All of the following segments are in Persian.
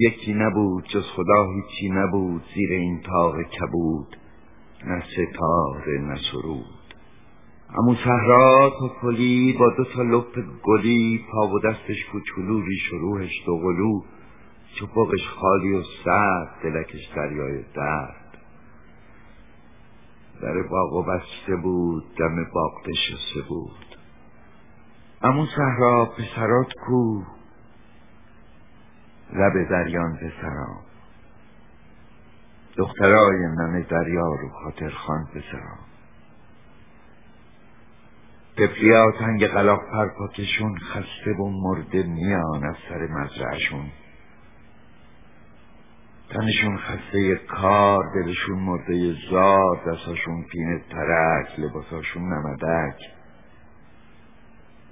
یکی نبود جز خدا هیچی نبود زیر این تاق کبود نه ستاره نه سرود. امو صحرا تو پلی با دو تا لپ گلی پا و دستش کوچولو ریش و روحش دو قلو چپاقش خالی و سرد دلکش دریای درد. در باغ بسته بود دم باغ نشسته بود. امو صحرا پسرات کو لب دریان پسرام دخترای نم دریا رو خاطر خان پسرام تفلیا تنگ قلاق پرپاکشون خسته و مرده میان از سر مزرعشون تنشون خسته کار دلشون مرده زار دستاشون پینه ترک لباساشون نمدک.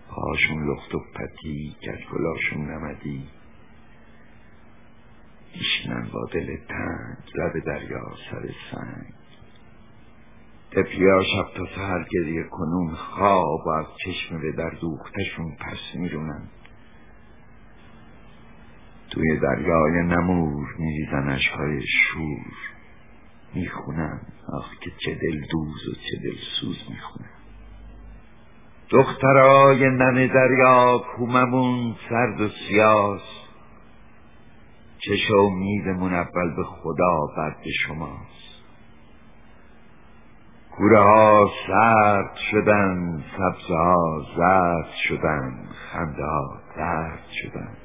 پاشون لخت و پتی کلاشون نمدی. میشینن با دل تنگ لب دریا سر سنگ. تپیا شب تا سهر گریه کنون خواب و از چشم به در دوختشون پس میرونن. توی دریای نمور میریزن اشکای شور. می‌خونن آخ که چه دل دوز و چه دل سوز می‌خونن. دخترای نم دریا کوممون سرد و سیاس. چش امیدمون اول به خدا به شماست. کوره ها سرد شدن سبزه ها زرد شدن خنده ها درد شدن.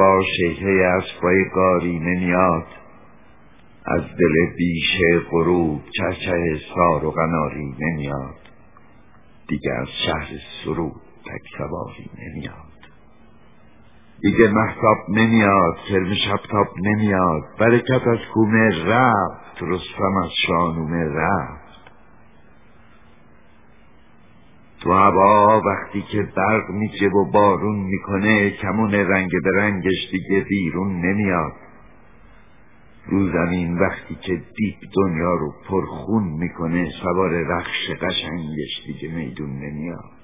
شبا شیهه اسبای گاری نمیاد. از دل بیشه غروب چرچه سار و قناری نمیاد. دیگه از شهر سرود تک سواری نمیاد. دیگه محتاب نمیاد کرم شبتاب نمیاد. برکت از کومه رفت رستم از شانومه رفت. تو هوا وقتی که برق میچه و بارون می‌کنه کمون رنگ به رنگش دیگه بیرون نمیاد. رو زمین وقتی که دیپ دنیا رو پرخون می‌کنه سوار رخش قشنگش دیگه میدون نمیاد.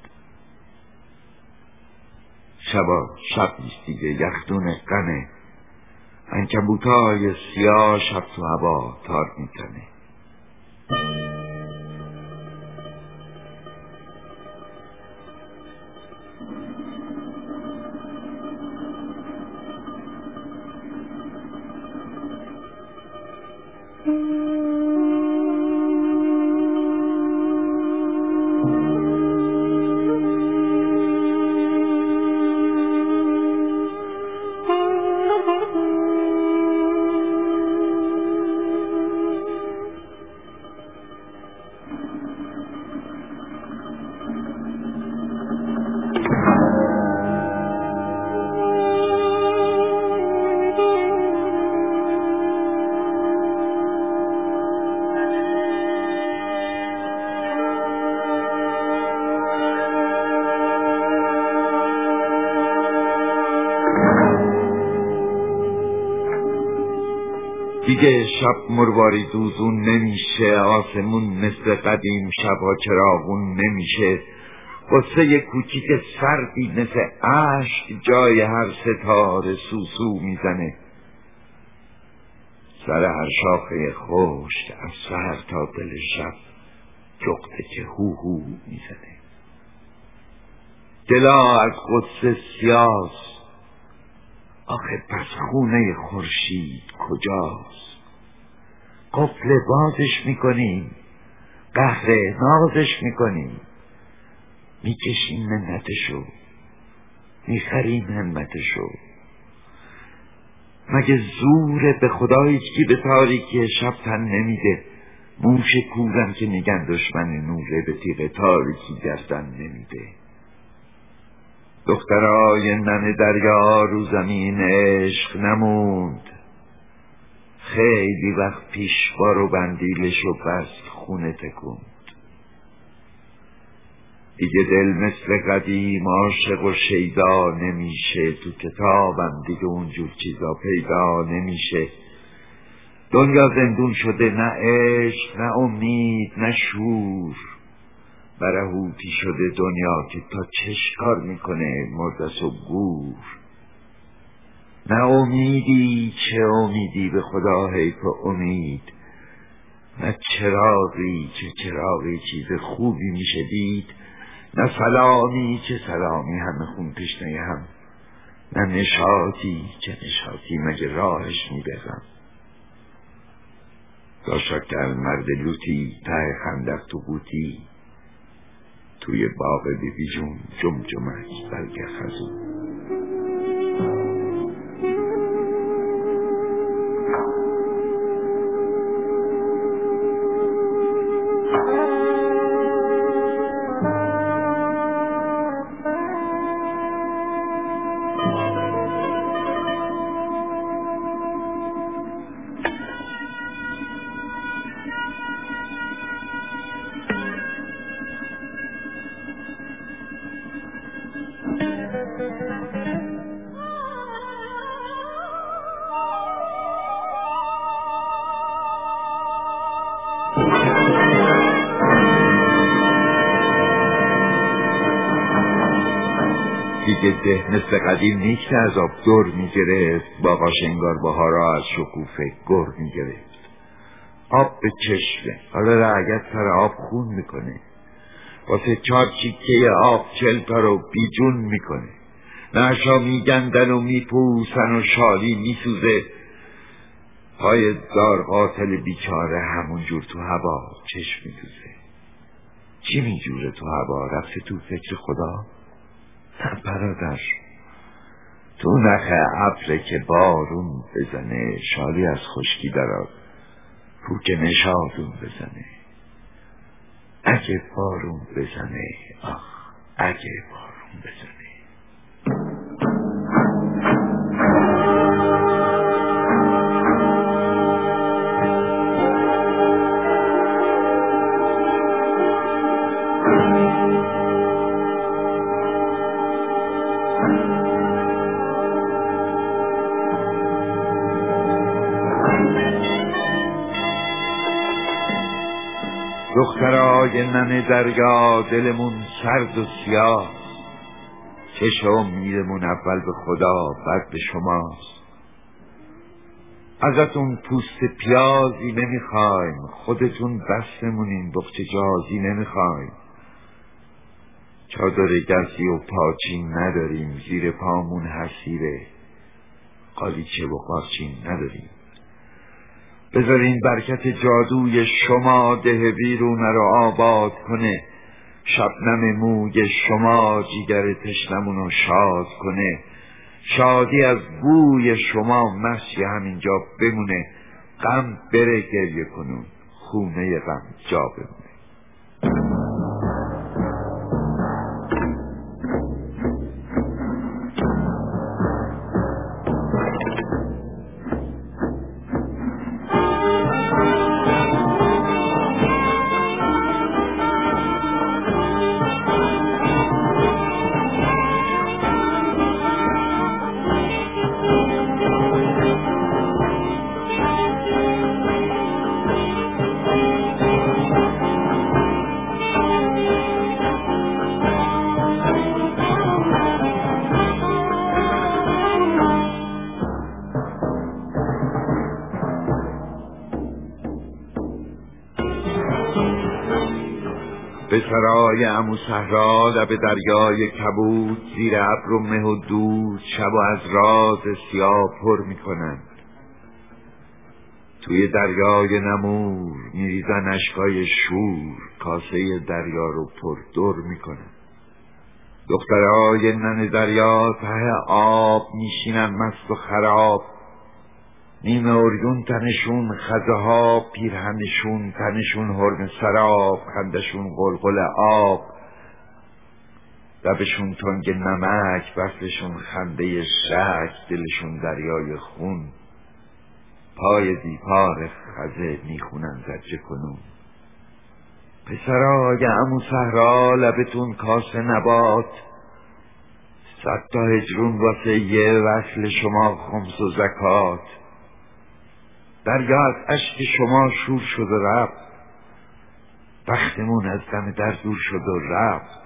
شبا شب نیست دیگه یخدون قمه. انکبوتای سیاه شب تو هوا تار می‌کنه شب مرواری دوزون نمیشه آسمون مثل قدیم شبا چراغون نمیشه. قصه کوچیک سردی مثل عشق جای هر ستاره سوسو می‌زنه. سر هر شاخه خشک از سر تا دل شب جغده که هو هو می‌زنه. دلا از قدس سیاس آخه پس خونه خورشید کجاست؟ قفل بازش می‌کنیم. قهر نازش می‌کنیم. می‌کشیم منتشو. می‌خریم همتشو. مگه زوره به خدایی که به تاریکی شب تن نمیده؟ موش کورم که میگن دشمن نوره به تیغ تاریکی گردن نمیده. دخترای نن دریا رو زمین عشق نموند. خیلی وقت پیش بارو بندیلش و بست خونه تکوند دیگه دل مثل قدیم عاشق و شیدا نمیشه. تو کتابم دیگه اونجور چیزا پیدا نمیشه. دنیا زندون شده نه عشق نه امید نه شور. برهوتی شده دنیا که تا چش کار می‌کنه مردس و گور. نه امیدی چه امیدی به خدا؟ حیف امید. نه چراغی چه چراغی چیز خوبی میشه دید. نه سلامی چه سلامی همه خون تشنه هم. نه نشاطی چه نشاطی مگه راهش می‌برم داشتر مرد لوتی ته خندق تو بوتی توی باغ بیبی جون جمجمک بلگه خزون. دیگه ده مثل قدیم نیست از آب دور می‌گرفت. با شنگار بهارا از شکوفه گر می‌گرفت. آب به چشمه. حالا رعیت سر آب خون می‌کنه. واسه چار چیکه آب چل تا رو بیجون می‌کنه. نشا میگندن و میپوسن و شالی میسوزه. پای دار قاتل بیچاره همون جور تو هوا چشم میدوزه. چی میجوره تو هوا؟ رفته تو فکر خدا؟ برادر تو نخ ابره که بارون بزنه شالی از خشکی دراد پوک نشادون بزنه. اگه بارون بزنه آخ اگه بارون بزنه. دخترای نن دریا دلمون سرد و سیاه. چشم امیدمون اول به خدا بعد به شماست. ازتون پوست پیازی نمی‌خوایم. خودتون بستمونین بخچه جازی نمی‌خوایم. چادر گرسی و پاچین نداریم زیر پامون حسیره. قالیچه و قاچین نداریم. بذارین برکت جادوی شما ده بیرون رو آباد کنه. شبنم موی شما جیگر تشنمونو شاد کنه. شادی از بوی شما مشی همینجا بمونه. غم بره گریه کنون. خونه غم جا بمونه. پسرای امو صحرا لب دریای کبود زیر ابر و مه و دود شب و از راز سیاه پر می‌کنند. توی دریای نمور میریزن اشکای شور کاسه دریا رو پر دور می‌کنن دخترهای نن دریا ته آب میشینن مست و خراب. نیمه اوریون تنشون خزه ها پیرهنشون تنشون حرم سراب خندشون قلقل آب. لبشون تنگ نمک وصلشون خنده شک دلشون دریای خون. پای دیپار خزه می‌خونن زجه کنون. پسرای امو صحرا لبتون کاس نبات. صد تا هجرون واسه یه وصل شما خمس و زکات. دریا از اشک شما شور شد و رفت. بختمون از دم در دور شد و رفت.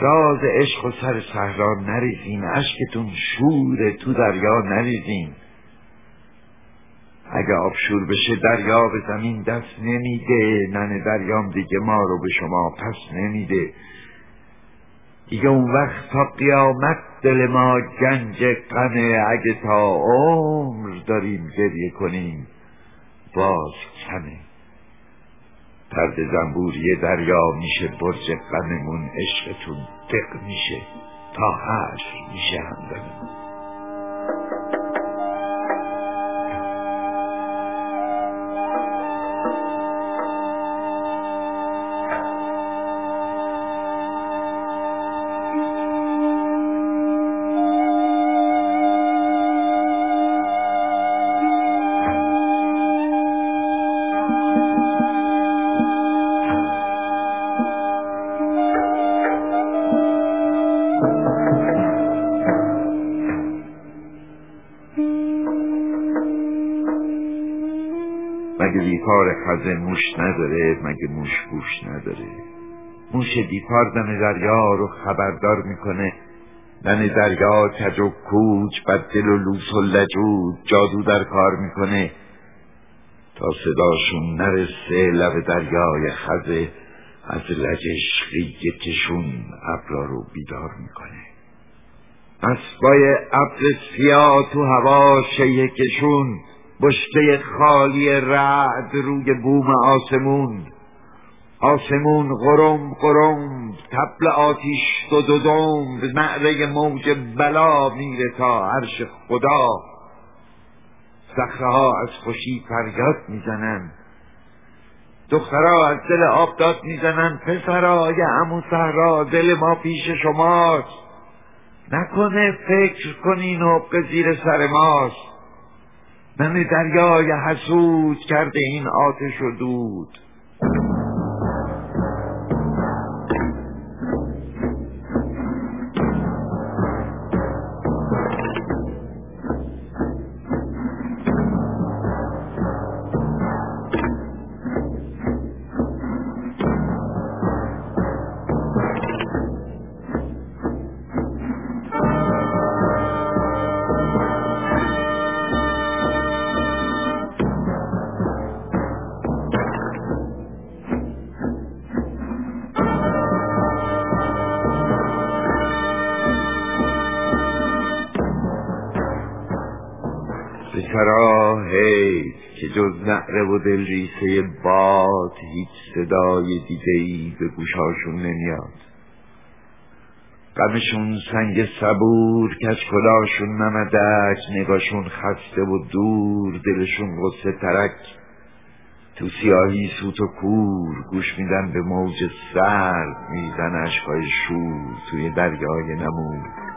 راز عشق و سر صحرا نریزین اشکتون شوره تو دریا نریزین. اگه آب شور بشه دریا به زمین دست نمیده ننه دریام دیگه ما رو به شما پس نمیده. دیگه اون وقت تا قیامت دل ما گنج قمه اگه تا عمر داریم گریه کنیم. باز کمه. پرد زنبوری دریا میشه برج غممون عشقتون دق میشه. تا حشر میشه همدنمون خزه موش نداره مگه موش گوش نداره؟ موش دیپار دم دریا رو خبردار می‌کنه. دن دریا کج و کوچ بددل و لوس و لجود جادو در کار می‌کنه. تا صداشون نرسه لب دریای خزه از لجش ریگتشون ابرا رو بیدار می‌کنه. اسبای ابر سیاه تو هوا شیکشون. بشته خالی رعد روی بوم آسمون. آسمون غرم غرم تبل آتیش دو دو دوم به معره موج بلا میره تا عرش خدا. صخره ها از خوشی فریاد می‌زنن دخترها از دل آب داد می‌زنن پسرای عمو صحرا دل ما پیش شماست. نکنه فکر کنین و زیر سر ماست. من دریای حسود کرده این آتش و دود. نعره و دلریسه باد هیچ صدای دیگه ای به گوشاشون نمیاد. غمشون سنگ صبور کچ کلاشون نمدک نگاشون خسته و دور دلشون غصه ترک. تو سیاهی سوت و کور گوش میدن به موج سرد میزن اشکای شور توی دریای نمور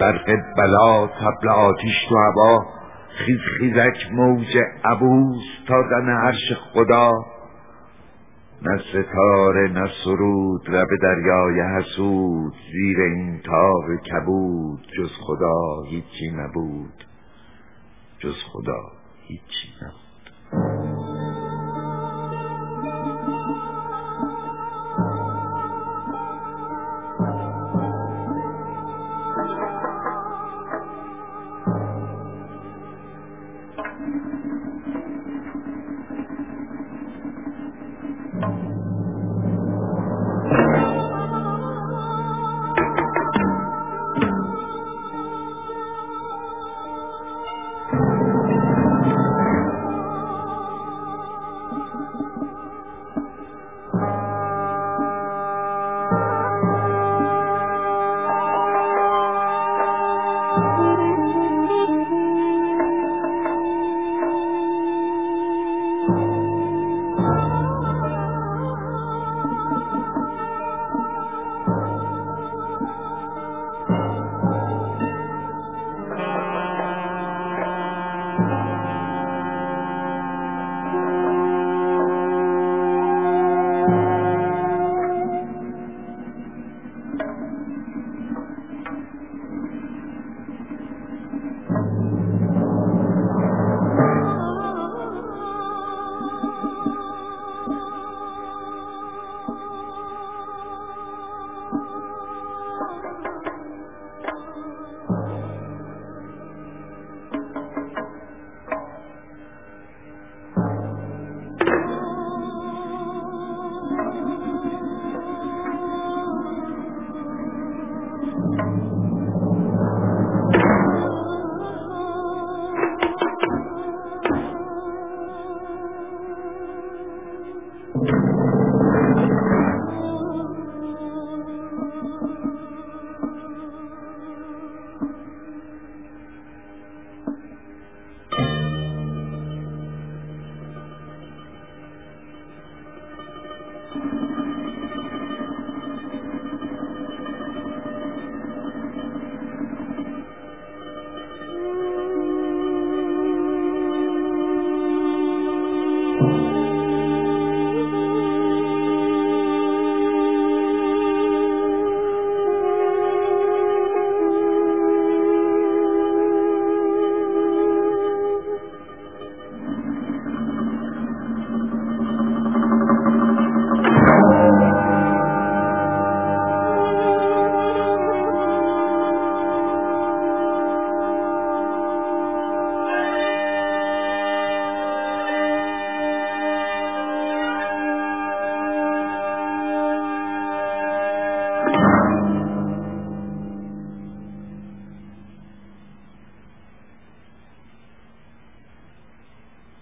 برق بلا تبل آتیش تو هوا خیز خیزک موج عبوس تا دن عرش خدا. نه ستاره نه سرود رب دریای حسود زیر این تاب کبود جز خدا هیچی نبود. جز خدا هیچی نبود.